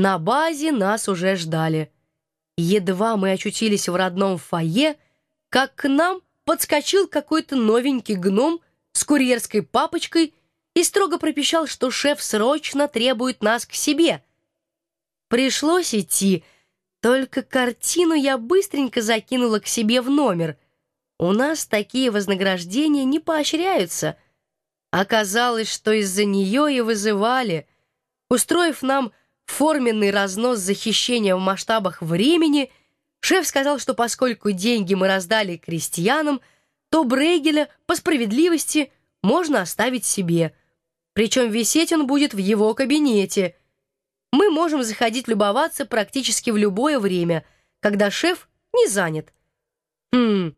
На базе нас уже ждали. Едва мы очутились в родном фойе, как к нам подскочил какой-то новенький гном с курьерской папочкой и строго пропищал, что шеф срочно требует нас к себе. Пришлось идти, только картину я быстренько закинула к себе в номер. У нас такие вознаграждения не поощряются. Оказалось, что из-за нее и вызывали. Устроив нам форменный разнос захищения в масштабах времени, шеф сказал, что поскольку деньги мы раздали крестьянам, то Брейгеля, по справедливости, можно оставить себе. Причем висеть он будет в его кабинете. Мы можем заходить любоваться практически в любое время, когда шеф не занят. Хм,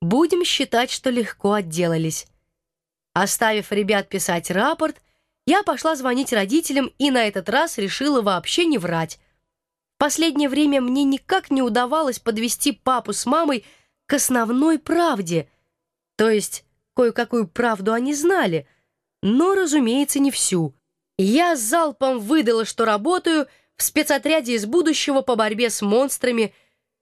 будем считать, что легко отделались. Оставив ребят писать рапорт, я пошла звонить родителям и на этот раз решила вообще не врать. Последнее время мне никак не удавалось подвести папу с мамой к основной правде. То есть кое-какую правду они знали, но, разумеется, не всю. Я залпом выдала, что работаю в спецотряде из будущего по борьбе с монстрами,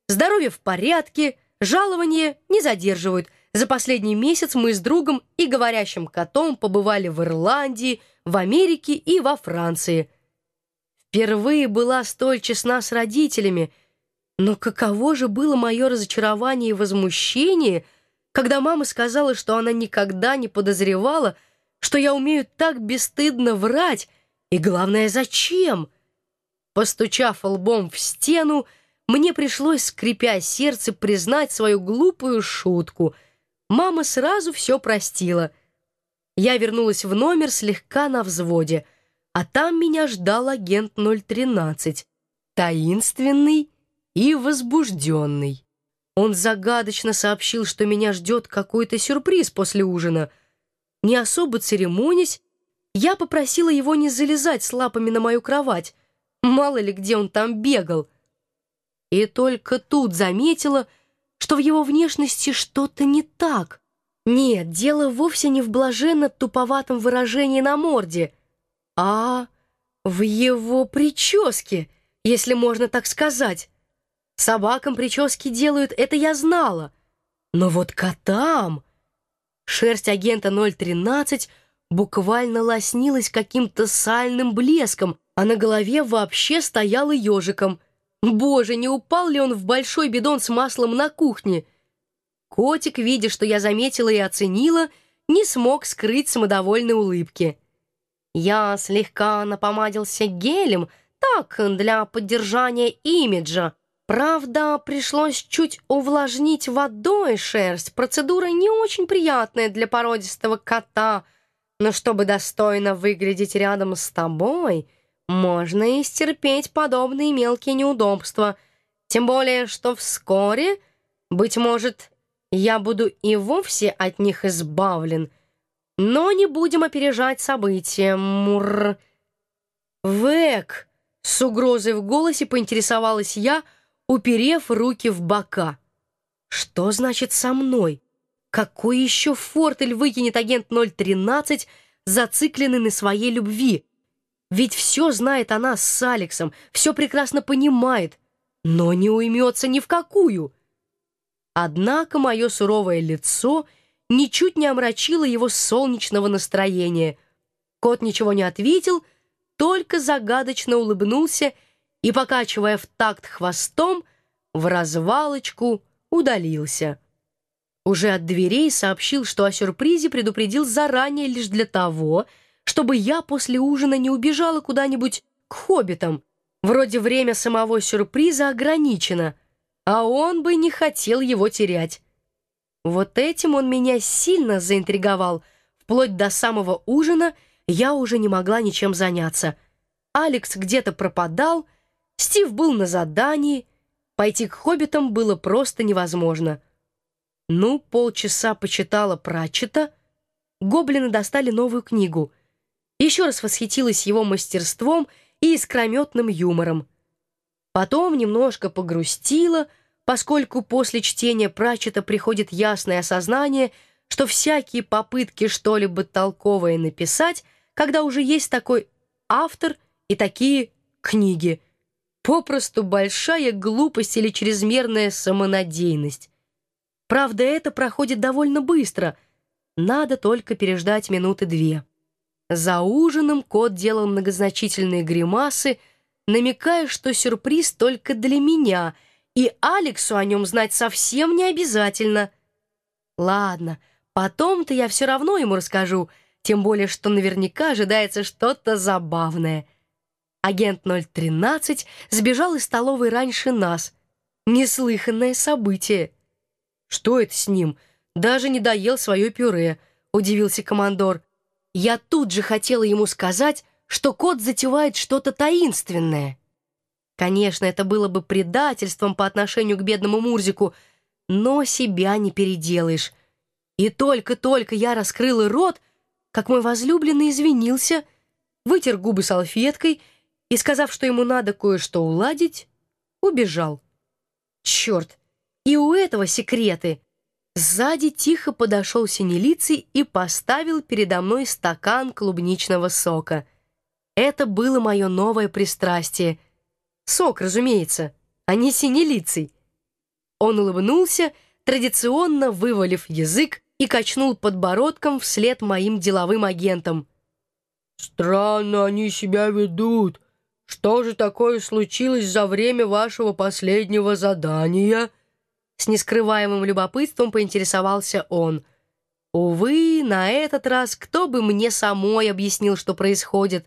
здоровье в порядке, жалование не задерживают. За последний месяц мы с другом и говорящим котом побывали в Ирландии, в Америке и во Франции. Впервые была столь честна с родителями, но каково же было мое разочарование и возмущение, когда мама сказала, что она никогда не подозревала, что я умею так бесстыдно врать, и главное, зачем? Постучав лбом в стену, мне пришлось, скрипя сердце, признать свою глупую шутку. Мама сразу все простила. Я вернулась в номер слегка на взводе, а там меня ждал агент 013, таинственный и возбужденный. Он загадочно сообщил, что меня ждет какой-то сюрприз после ужина — не особо церемонясь, я попросила его не залезать с лапами на мою кровать. Мало ли, где он там бегал. И только тут заметила, что в его внешности что-то не так. Нет, дело вовсе не в блаженно туповатом выражении на морде, а в его прическе, если можно так сказать. Собакам прически делают, это я знала. Но вот котам... Шерсть агента 013 буквально лоснилась каким-то сальным блеском, а на голове вообще стоял ежиком. Боже, не упал ли он в большой бидон с маслом на кухне? Котик, видя, что я заметила и оценила, не смог скрыть самодовольной улыбки. Я слегка напомадился гелем, так, для поддержания имиджа, Правда, пришлось чуть увлажнить водой шерсть. Процедура не очень приятная для породистого кота, но чтобы достойно выглядеть рядом с тобой, можно и стерпеть подобные мелкие неудобства. Тем более, что вскоре, быть может, я буду и вовсе от них избавлен. Но не будем опережать события, мур. «Век!» — с угрозой в голосе поинтересовалась я — уперев руки в бока. Что значит «со мной»? Какой еще фортель выкинет агент 013, зацикленный на своей любви? Ведь все знает она с Алексом, все прекрасно понимает, но не уймется ни в какую. Однако мое суровое лицо ничуть не омрачило его солнечного настроения. Кот ничего не ответил, только загадочно улыбнулся и, покачивая в такт хвостом, в развалочку удалился. Уже от дверей сообщил, что о сюрпризе предупредил заранее лишь для того, чтобы я после ужина не убежала куда-нибудь к хоббитам. Вроде время самого сюрприза ограничено, а он бы не хотел его терять. Вот этим он меня сильно заинтриговал. Вплоть до самого ужина я уже не могла ничем заняться. Алекс где-то пропадал, Стив был на задании, пойти к хоббитам было просто невозможно. Ну, полчаса почитала Пратчета, гоблины достали новую книгу. Еще раз восхитилась его мастерством и искрометным юмором. Потом немножко погрустила, поскольку после чтения Пратчета приходит ясное осознание, что всякие попытки что-либо толковое написать, когда уже есть такой автор и такие книги — Попросту большая глупость или чрезмерная самонадеянность. Правда, это проходит довольно быстро. Надо только переждать минуты две. За ужином кот делал многозначительные гримасы, намекая, что сюрприз только для меня, и Алексу о нем знать совсем не обязательно. Ладно, потом-то я все равно ему расскажу, тем более, что наверняка ожидается что-то забавное. Агент 013 сбежал из столовой раньше нас. Неслыханное событие. «Что это с ним? Даже не доел свое пюре», — удивился командор. Я тут же хотела ему сказать, что кот затевает что-то таинственное. Конечно, это было бы предательством по отношению к бедному Мурзику, но себя не переделаешь. И только-только я раскрыла рот, как мой возлюбленный извинился, вытер губы салфеткой и, сказав, что ему надо кое-что уладить, убежал. Черт, и у этого секреты. Сзади тихо подошел синелицый и поставил передо мной стакан клубничного сока. Это было мое новое пристрастие. Сок, разумеется, а не синелицый. Он улыбнулся, традиционно вывалив язык, и качнул подбородком вслед моим деловым агентам. «Странно они себя ведут. Что же такое случилось за время вашего последнего задания?» С нескрываемым любопытством поинтересовался он. Увы, на этот раз кто бы мне самой объяснил, что происходит.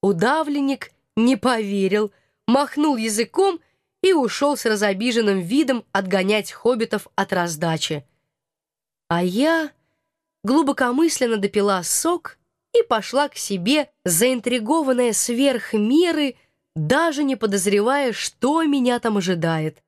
Удавленник не поверил, махнул языком и ушел с разобиженным видом отгонять хоббитов от раздачи. А я глубокомысленно допила сок и пошла к себе, заинтригованная сверх меры, даже не подозревая, что меня там ожидает.